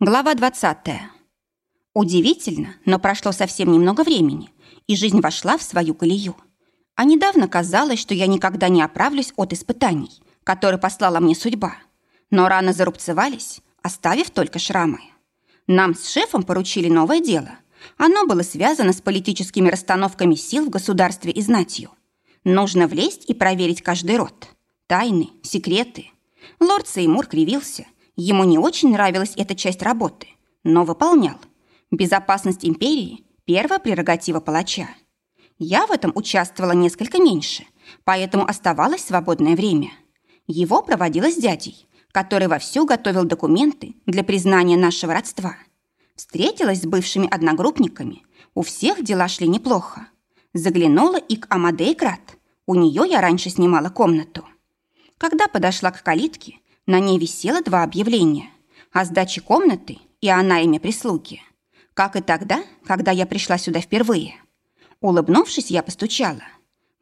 Глава 20. Удивительно, но прошло совсем немного времени, и жизнь вошла в свою колею. А недавно казалось, что я никогда не оправлюсь от испытаний, которые послала мне судьба. Но раны зарубцевались, оставив только шрамы. Нам с шефом поручили новое дело. Оно было связано с политическими расстановками сил в государстве и знатью. Нужно влезть и проверить каждый род. Тайны, секреты. Лорд Сеймур кривился – Ему не очень нравилась эта часть работы, но выполнял. Безопасность империи – первая прерогатива палача. Я в этом участвовала несколько меньше, поэтому оставалось свободное время. Его проводила с дядей, который вовсю готовил документы для признания нашего родства. Встретилась с бывшими одногруппниками, у всех дела шли неплохо. Заглянула и к Амадей Крат. У нее я раньше снимала комнату. Когда подошла к калитке, на ней висело два объявления о сдаче комнаты и о найме прислуги. Как и тогда, когда я пришла сюда впервые. Улыбнувшись, я постучала.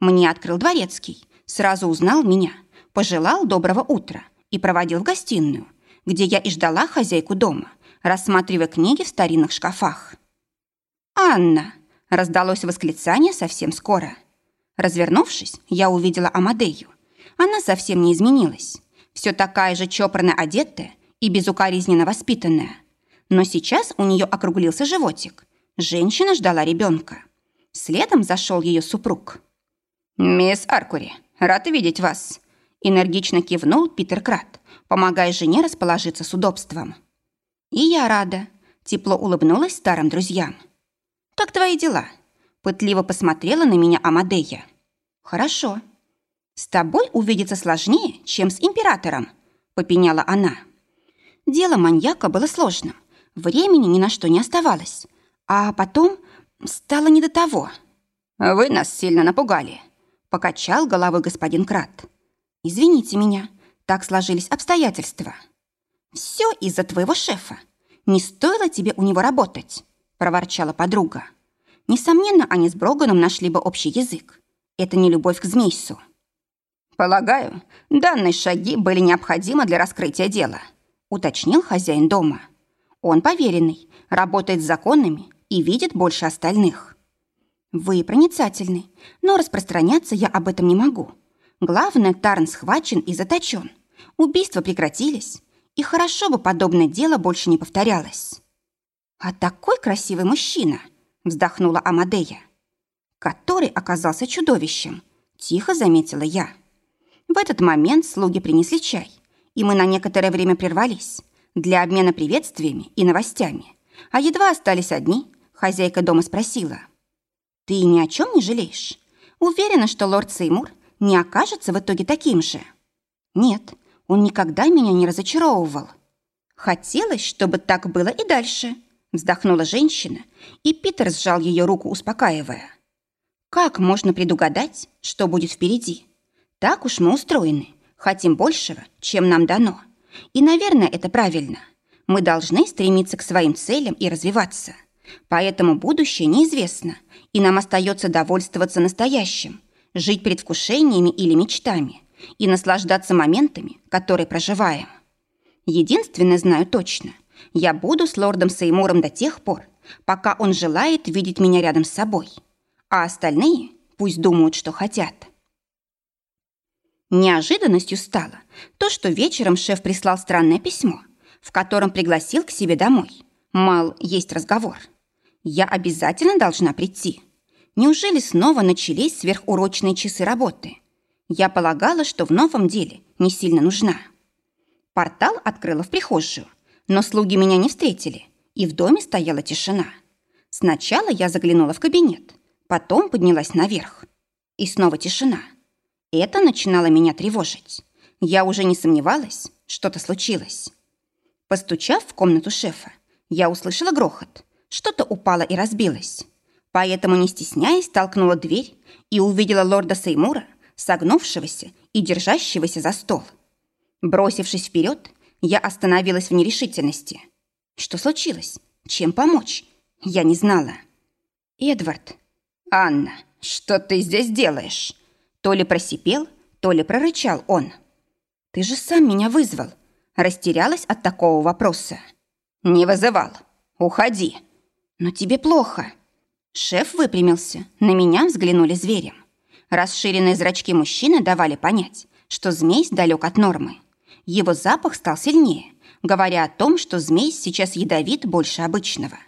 Мне открыл дворецкий, сразу узнал меня, пожелал доброго утра и проводил в гостиную, где я и ждала хозяйку дома, рассматривая книги в старинных шкафах. «Анна!» – раздалось восклицание совсем скоро. Развернувшись, я увидела Амадею. Она совсем не изменилась все такая же чопорно одетая и безукоризненно воспитанная. Но сейчас у нее округлился животик. Женщина ждала ребенка. Следом зашел ее супруг. «Мисс Аркури, рад видеть вас!» Энергично кивнул Питер Крат, помогая жене расположиться с удобством. «И я рада», — тепло улыбнулась старым друзьям. «Как твои дела?» Пытливо посмотрела на меня Амадея. «Хорошо», «С тобой увидеться сложнее, чем с императором», — попеняла она. Дело маньяка было сложным. Времени ни на что не оставалось. А потом стало не до того. «Вы нас сильно напугали», — покачал головой господин Крат. «Извините меня, так сложились обстоятельства». «Все из-за твоего шефа. Не стоило тебе у него работать», — проворчала подруга. Несомненно, они с Броганом нашли бы общий язык. Это не любовь к Змейсу. «Полагаю, данные шаги были необходимы для раскрытия дела», уточнил хозяин дома. «Он поверенный, работает с законами и видит больше остальных». «Вы проницательны, но распространяться я об этом не могу. Главное, Тарн схвачен и заточен. Убийства прекратились, и хорошо бы подобное дело больше не повторялось». «А такой красивый мужчина!» вздохнула Амадея. «Который оказался чудовищем», тихо заметила я. В этот момент слуги принесли чай, и мы на некоторое время прервались для обмена приветствиями и новостями. А едва остались одни, хозяйка дома спросила. «Ты ни о чем не жалеешь? Уверена, что лорд Сеймур не окажется в итоге таким же?» «Нет, он никогда меня не разочаровывал». «Хотелось, чтобы так было и дальше», вздохнула женщина, и Питер сжал ее руку, успокаивая. «Как можно предугадать, что будет впереди? Так уж мы устроены. Хотим большего, чем нам дано. И, наверное, это правильно. Мы должны стремиться к своим целям и развиваться. Поэтому будущее неизвестно, и нам остается довольствоваться настоящим, жить предвкушениями или мечтами и наслаждаться моментами, которые проживаем. Единственное знаю точно, я буду с лордом Сеймуром до тех пор, пока он желает видеть меня рядом с собой. А остальные пусть думают, что хотят. Неожиданностью стало то, что вечером шеф прислал странное письмо, в котором пригласил к себе домой. Мал, есть разговор. Я обязательно должна прийти. Неужели снова начались сверхурочные часы работы? Я полагала, что в новом деле не сильно нужна. Портал открыла в прихожую, но слуги меня не встретили, и в доме стояла тишина. Сначала я заглянула в кабинет, потом поднялась наверх. И снова тишина. Это начинало меня тревожить. Я уже не сомневалась, что-то случилось. Постучав в комнату шефа, я услышала грохот. Что-то упало и разбилось. Поэтому, не стесняясь, толкнула дверь и увидела лорда Сеймура, согнувшегося и держащегося за стол. Бросившись вперед, я остановилась в нерешительности. Что случилось? Чем помочь? Я не знала. «Эдвард». «Анна, что ты здесь делаешь?» То ли просипел, то ли прорычал он. «Ты же сам меня вызвал!» Растерялась от такого вопроса. «Не вызывал. Уходи». «Но тебе плохо». Шеф выпрямился, на меня взглянули зверем. Расширенные зрачки мужчины давали понять, что змей далек от нормы. Его запах стал сильнее, говоря о том, что змей сейчас ядовит больше обычного.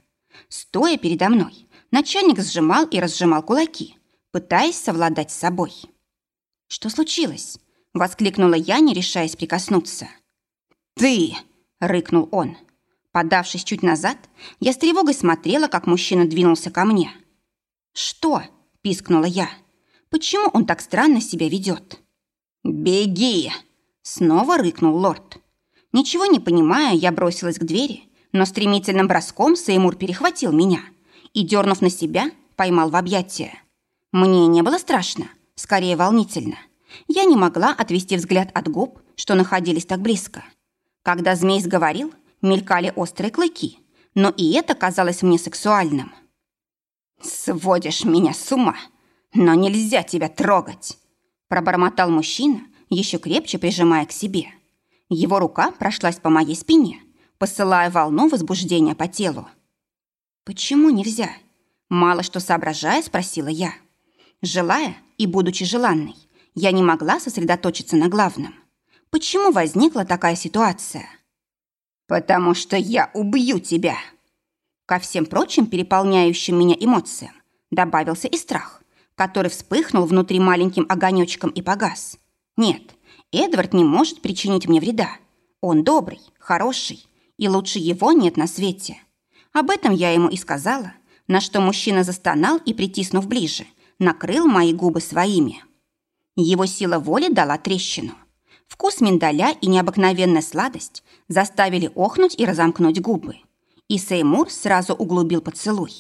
Стоя передо мной, начальник сжимал и разжимал кулаки, пытаясь совладать с собой. «Что случилось?» — воскликнула я, не решаясь прикоснуться. «Ты!» — рыкнул он. Подавшись чуть назад, я с тревогой смотрела, как мужчина двинулся ко мне. «Что?» – пискнула я. «Почему он так странно себя ведет?» «Беги!» – снова рыкнул лорд. Ничего не понимая, я бросилась к двери, но стремительным броском Сеймур перехватил меня и, дернув на себя, поймал в объятия. Мне не было страшно, скорее волнительно. Я не могла отвести взгляд от губ, что находились так близко. Когда змей сговорил, мелькали острые клыки, но и это казалось мне сексуальным. «Сводишь меня с ума, но нельзя тебя трогать!» пробормотал мужчина, еще крепче прижимая к себе. Его рука прошлась по моей спине, посылая волну возбуждения по телу. «Почему нельзя?» Мало что соображая, спросила я. Желая и будучи желанной, я не могла сосредоточиться на главном. Почему возникла такая ситуация? «Потому что я убью тебя!» Ко всем прочим переполняющим меня эмоциям добавился и страх, который вспыхнул внутри маленьким огонечком и погас. Нет, Эдвард не может причинить мне вреда. Он добрый, хороший, и лучше его нет на свете. Об этом я ему и сказала, на что мужчина застонал и, притиснув ближе, накрыл мои губы своими. Его сила воли дала трещину. Вкус миндаля и необыкновенная сладость заставили охнуть и разомкнуть губы. И Сеймур сразу углубил поцелуй.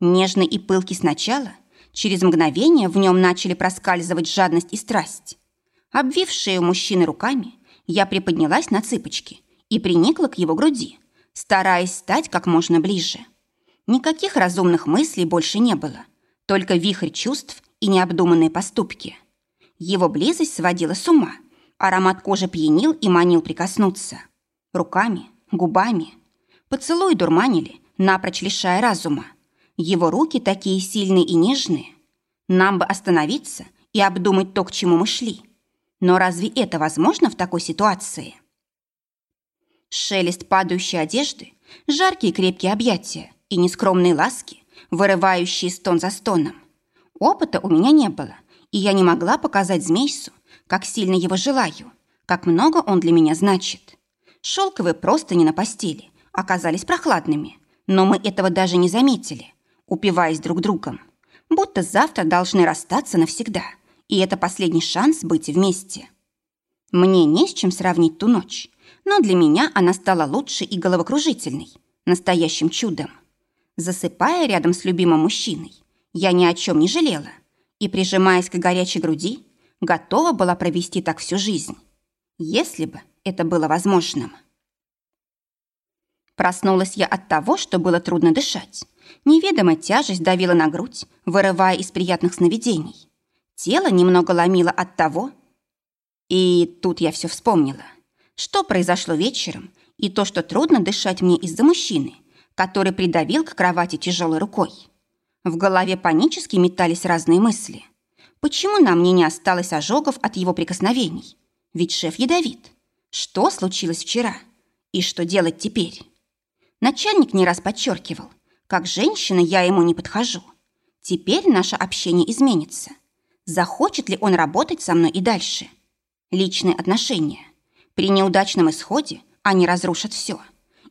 Нежный и пылкий сначала, через мгновение в нем начали проскальзывать жадность и страсть. Обвив шею мужчины руками, я приподнялась на цыпочки и приникла к его груди, стараясь стать как можно ближе. Никаких разумных мыслей больше не было, только вихрь чувств и необдуманные поступки. Его близость сводила с ума, аромат кожи пьянил и манил прикоснуться. Руками, губами. Поцелуи дурманили, напрочь лишая разума. Его руки такие сильные и нежные. Нам бы остановиться и обдумать то, к чему мы шли. Но разве это возможно в такой ситуации? Шелест падающей одежды, жаркие крепкие объятия и нескромные ласки, вырывающие стон за стоном. Опыта у меня не было, и я не могла показать змейсу, как сильно его желаю, как много он для меня значит. Шелковые простыни на постели оказались прохладными, но мы этого даже не заметили, упиваясь друг другом. Будто завтра должны расстаться навсегда, и это последний шанс быть вместе. Мне не с чем сравнить ту ночь, но для меня она стала лучше и головокружительной, настоящим чудом. Засыпая рядом с любимым мужчиной, я ни о чем не жалела и, прижимаясь к горячей груди, готова была провести так всю жизнь, если бы это было возможным. Проснулась я от того, что было трудно дышать. Неведомая тяжесть давила на грудь, вырывая из приятных сновидений. Тело немного ломило от того. И тут я все вспомнила. Что произошло вечером, и то, что трудно дышать мне из-за мужчины, который придавил к кровати тяжелой рукой. В голове панически метались разные мысли. Почему на мне не осталось ожогов от его прикосновений? Ведь шеф ядовит. Что случилось вчера? И что делать теперь? Начальник не раз подчеркивал, как женщина я ему не подхожу. Теперь наше общение изменится. Захочет ли он работать со мной и дальше? Личные отношения. При неудачном исходе они разрушат все.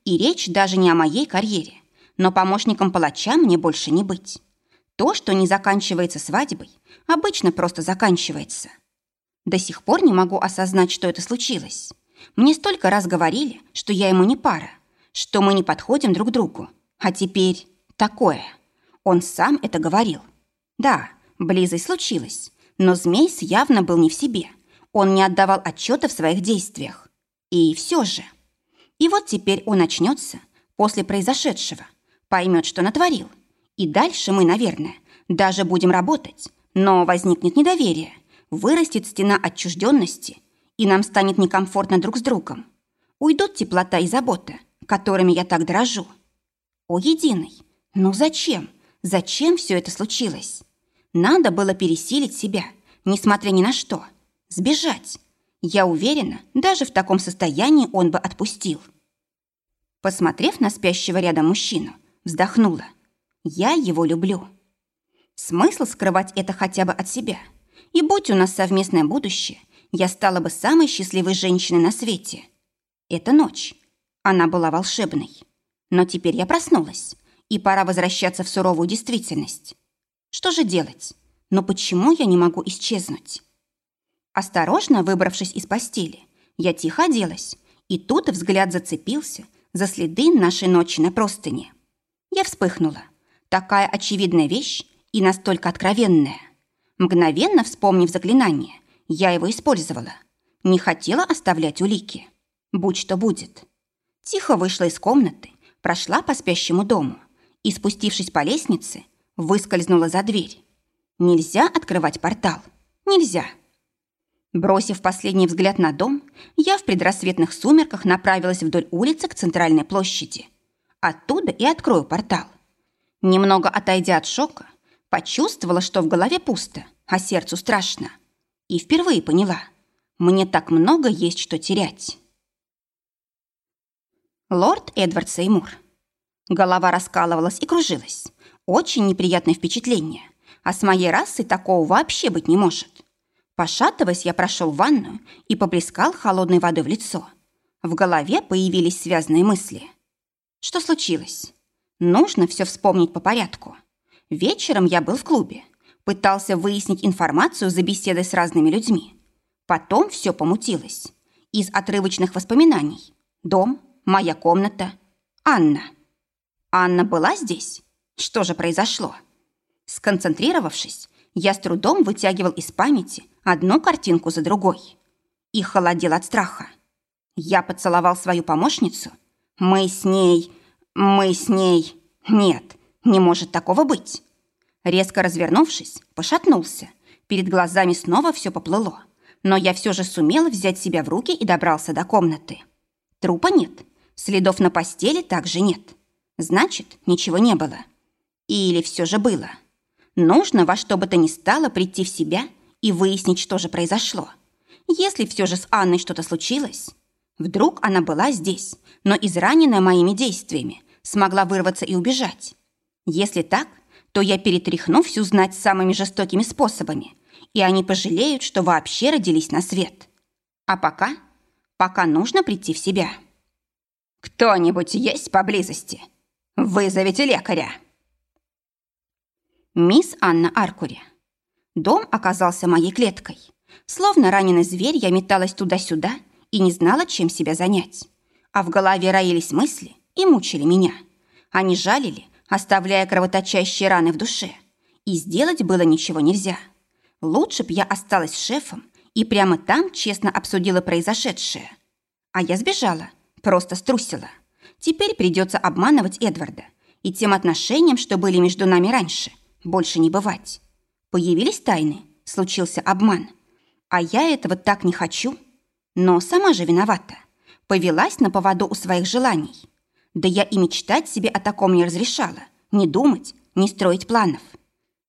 И речь даже не о моей карьере, но помощником палача мне больше не быть. То, что не заканчивается свадьбой, обычно просто заканчивается. До сих пор не могу осознать, что это случилось. Мне столько раз говорили, что я ему не пара, что мы не подходим друг другу. А теперь такое. Он сам это говорил. Да, близость случилась, но змей явно был не в себе. Он не отдавал отчета в своих действиях. И все же. И вот теперь он очнется после произошедшего, поймет, что натворил. И дальше мы, наверное, даже будем работать, но возникнет недоверие, вырастет стена отчужденности, и нам станет некомфортно друг с другом. Уйдут теплота и забота, которыми я так дорожу. О, единый, ну зачем? Зачем все это случилось? Надо было пересилить себя, несмотря ни на что. Сбежать. Я уверена, даже в таком состоянии он бы отпустил. Посмотрев на спящего рядом мужчину, вздохнула. Я его люблю. Смысл скрывать это хотя бы от себя. И будь у нас совместное будущее, я стала бы самой счастливой женщиной на свете. Это ночь. Она была волшебной. Но теперь я проснулась, и пора возвращаться в суровую действительность. Что же делать? Но почему я не могу исчезнуть? Осторожно выбравшись из постели, я тихо оделась, и тут взгляд зацепился за следы нашей ночи на простыне. Я вспыхнула. Такая очевидная вещь и настолько откровенная. Мгновенно вспомнив заклинание, я его использовала. Не хотела оставлять улики. Будь что будет. Тихо вышла из комнаты, прошла по спящему дому и, спустившись по лестнице, выскользнула за дверь. Нельзя открывать портал. Нельзя. Бросив последний взгляд на дом, я в предрассветных сумерках направилась вдоль улицы к центральной площади. Оттуда и открою портал. Немного отойдя от шока, почувствовала, что в голове пусто, а сердцу страшно. И впервые поняла, мне так много есть что терять. Лорд Эдвард Сеймур. Голова раскалывалась и кружилась. Очень неприятное впечатление. А с моей расой такого вообще быть не может. Пошатываясь, я прошел в ванную и поплескал холодной водой в лицо. В голове появились связанные мысли. Что случилось? Нужно все вспомнить по порядку. Вечером я был в клубе. Пытался выяснить информацию за беседой с разными людьми. Потом все помутилось. Из отрывочных воспоминаний. Дом, моя комната, Анна. Анна была здесь? Что же произошло? Сконцентрировавшись, я с трудом вытягивал из памяти одну картинку за другой. И холодел от страха. Я поцеловал свою помощницу. Мы с ней... Мы с ней... Нет, не может такого быть. Резко развернувшись, пошатнулся. Перед глазами снова все поплыло. Но я все же сумел взять себя в руки и добрался до комнаты. Трупа нет. Следов на постели также нет. Значит, ничего не было. Или все же было. Нужно во что бы то ни стало прийти в себя и выяснить, что же произошло. Если все же с Анной что-то случилось, вдруг она была здесь, но израненная моими действиями, смогла вырваться и убежать. Если так, то я перетряхну всю знать самыми жестокими способами, и они пожалеют, что вообще родились на свет. А пока, пока нужно прийти в себя. «Кто-нибудь есть поблизости? Вызовите лекаря!» Мисс Анна Аркури. Дом оказался моей клеткой. Словно раненый зверь, я металась туда-сюда и не знала, чем себя занять. А в голове роились мысли и мучили меня. Они жалили, оставляя кровоточащие раны в душе. И сделать было ничего нельзя. Лучше б я осталась шефом и прямо там честно обсудила произошедшее. А я сбежала, просто струсила. Теперь придется обманывать Эдварда. И тем отношениям, что были между нами раньше, больше не бывать. Появились тайны, случился обман. А я этого так не хочу. Но сама же виновата. Повелась на поводу у своих желаний. Да я и мечтать себе о таком не разрешала. Не думать, не строить планов.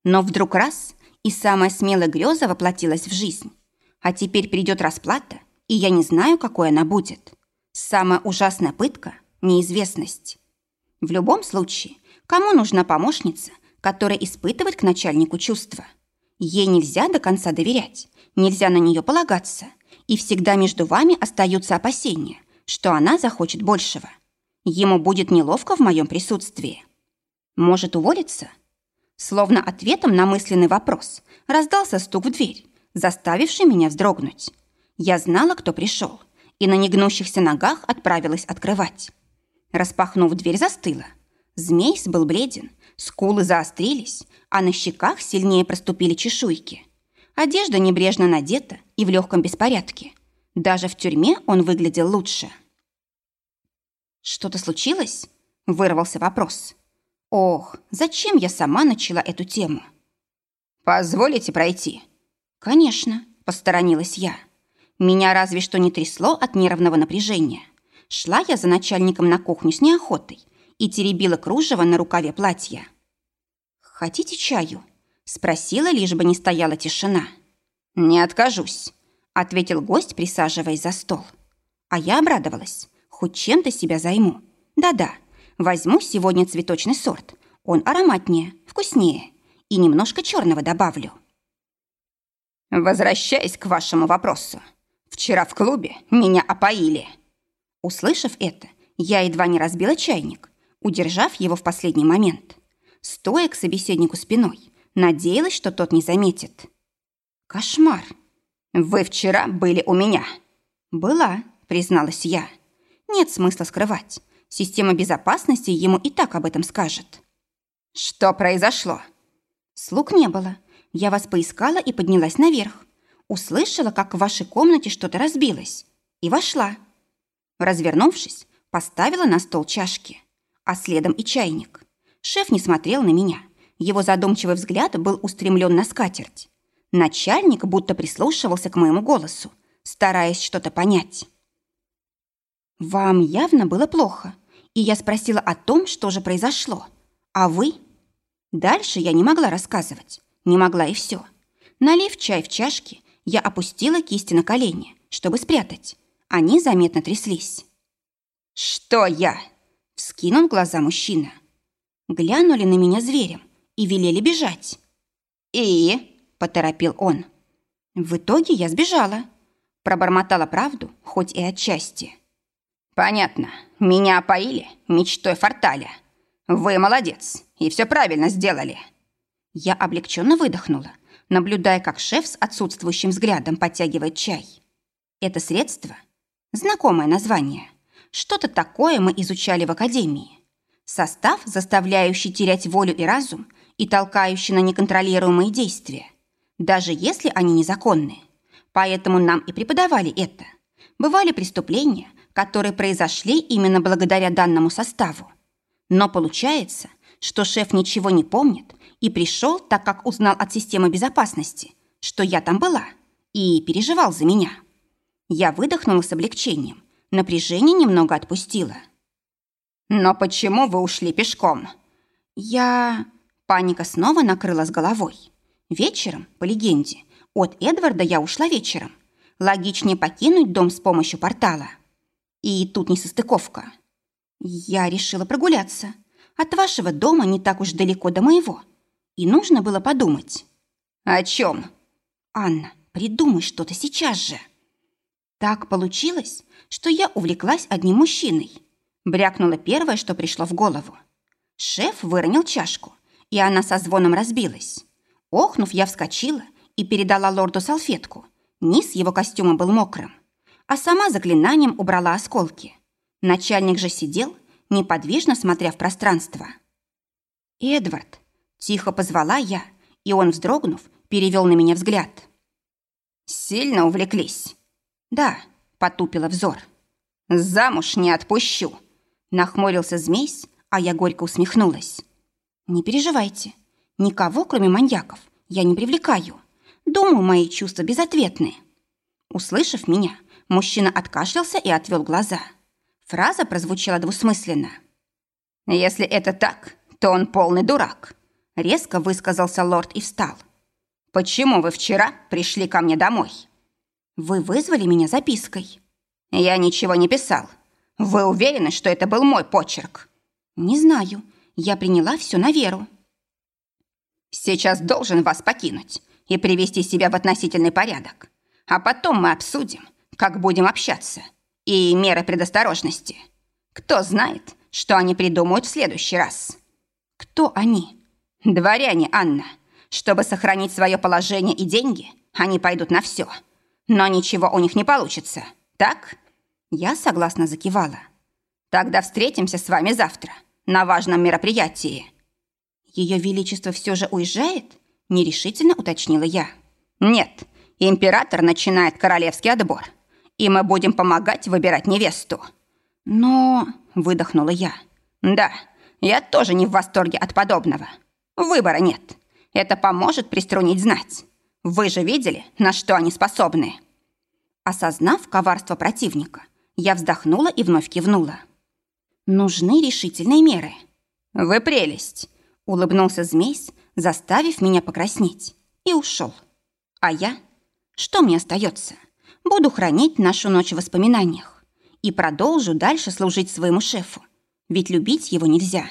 Но вдруг раз, и самая смелая греза воплотилась в жизнь. А теперь придет расплата, и я не знаю, какой она будет. Самая ужасная пытка – неизвестность. В любом случае, кому нужна помощница, которая испытывает к начальнику чувства? Ей нельзя до конца доверять, нельзя на нее полагаться, и всегда между вами остаются опасения, что она захочет большего. Ему будет неловко в моем присутствии. Может уволиться? Словно ответом на мысленный вопрос раздался стук в дверь, заставивший меня вздрогнуть. Я знала, кто пришел, и на негнущихся ногах отправилась открывать. Распахнув дверь, застыла. Змейс был бледен, скулы заострились, а на щеках сильнее проступили чешуйки. Одежда небрежно надета и в легком беспорядке. Даже в тюрьме он выглядел лучше. «Что-то случилось?» – вырвался вопрос. «Ох, зачем я сама начала эту тему?» «Позволите пройти?» «Конечно», – посторонилась я. Меня разве что не трясло от нервного напряжения. Шла я за начальником на кухню с неохотой и теребила кружево на рукаве платья. «Хотите чаю?» – спросила, лишь бы не стояла тишина. «Не откажусь», – ответил гость, присаживаясь за стол. А я обрадовалась. Хоть чем-то себя займу. Да-да, возьму сегодня цветочный сорт. Он ароматнее, вкуснее. И немножко черного добавлю. Возвращаясь к вашему вопросу. Вчера в клубе меня опоили. Услышав это, я едва не разбила чайник, удержав его в последний момент. Стоя к собеседнику спиной, надеялась, что тот не заметит. Кошмар. Вы вчера были у меня. Была, призналась я. Нет смысла скрывать. Система безопасности ему и так об этом скажет. Что произошло? Слуг не было. Я вас поискала и поднялась наверх. Услышала, как в вашей комнате что-то разбилось. И вошла. Развернувшись, поставила на стол чашки, а следом и чайник. Шеф не смотрел на меня. Его задумчивый взгляд был устремлен на скатерть. Начальник будто прислушивался к моему голосу, стараясь что-то понять. «Вам явно было плохо, и я спросила о том, что же произошло. А вы?» Дальше я не могла рассказывать. Не могла и все. Налив чай в чашки, я опустила кисти на колени, чтобы спрятать. Они заметно тряслись. «Что я?» — вскинул глаза мужчина. Глянули на меня зверем и велели бежать. «И?» — поторопил он. В итоге я сбежала. Пробормотала правду, хоть и отчасти. «Понятно. Меня опоили мечтой Форталя. Вы молодец и все правильно сделали». Я облегченно выдохнула, наблюдая, как шеф с отсутствующим взглядом подтягивает чай. Это средство? Знакомое название. Что-то такое мы изучали в академии. Состав, заставляющий терять волю и разум и толкающий на неконтролируемые действия, даже если они незаконные. Поэтому нам и преподавали это. Бывали преступления, которые произошли именно благодаря данному составу. Но получается, что шеф ничего не помнит и пришел, так как узнал от системы безопасности, что я там была, и переживал за меня. Я выдохнула с облегчением, напряжение немного отпустило. «Но почему вы ушли пешком?» «Я...» Паника снова накрыла с головой. Вечером, по легенде, от Эдварда я ушла вечером. Логичнее покинуть дом с помощью портала. И тут несостыковка. Я решила прогуляться. От вашего дома не так уж далеко до моего. И нужно было подумать. О чем? Анна, придумай что-то сейчас же. Так получилось, что я увлеклась одним мужчиной. Брякнула первое, что пришло в голову. Шеф выронил чашку, и она со звоном разбилась. Охнув, я вскочила и передала лорду салфетку. Низ его костюма был мокрым а сама заклинанием убрала осколки. Начальник же сидел, неподвижно смотря в пространство. «Эдвард!» – тихо позвала я, и он, вздрогнув, перевел на меня взгляд. «Сильно увлеклись?» «Да», – потупила взор. «Замуж не отпущу!» – нахмурился змейс, а я горько усмехнулась. «Не переживайте, никого, кроме маньяков, я не привлекаю. Думаю, мои чувства безответны». Услышав меня, Мужчина откашлялся и отвел глаза. Фраза прозвучала двусмысленно. «Если это так, то он полный дурак», — резко высказался лорд и встал. «Почему вы вчера пришли ко мне домой?» «Вы вызвали меня запиской». «Я ничего не писал. Вы уверены, что это был мой почерк?» «Не знаю. Я приняла все на веру». «Сейчас должен вас покинуть и привести себя в относительный порядок. А потом мы обсудим, как будем общаться, и меры предосторожности. Кто знает, что они придумают в следующий раз? Кто они? Дворяне, Анна. Чтобы сохранить свое положение и деньги, они пойдут на все. Но ничего у них не получится, так? Я согласно закивала. Тогда встретимся с вами завтра на важном мероприятии. Ее Величество все же уезжает? Нерешительно уточнила я. Нет, император начинает королевский отбор – и мы будем помогать выбирать невесту». «Но...» — выдохнула я. «Да, я тоже не в восторге от подобного. Выбора нет. Это поможет приструнить знать. Вы же видели, на что они способны?» Осознав коварство противника, Я вздохнула и вновь кивнула. Нужны решительные меры. Вы прелесть, улыбнулся змейс, заставив меня покраснеть, и ушел. А я? Что мне остается? Буду хранить нашу ночь в воспоминаниях и продолжу дальше служить своему шефу, ведь любить его нельзя.